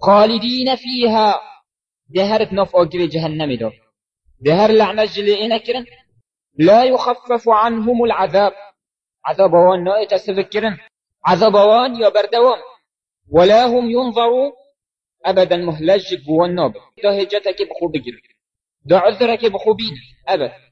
خالدين فيها. دهرت نف أجري جهنم دور دهر لعنة جلي إنكرن لا يخفف عنهم العذاب. عذاب وان نوع تسذكرن عذاب وان يبردوم ولا هم ينظروا أبدا مهلج بوان نوب. ده هجتك بخو بجر ده عذرك بخوبين. أبدا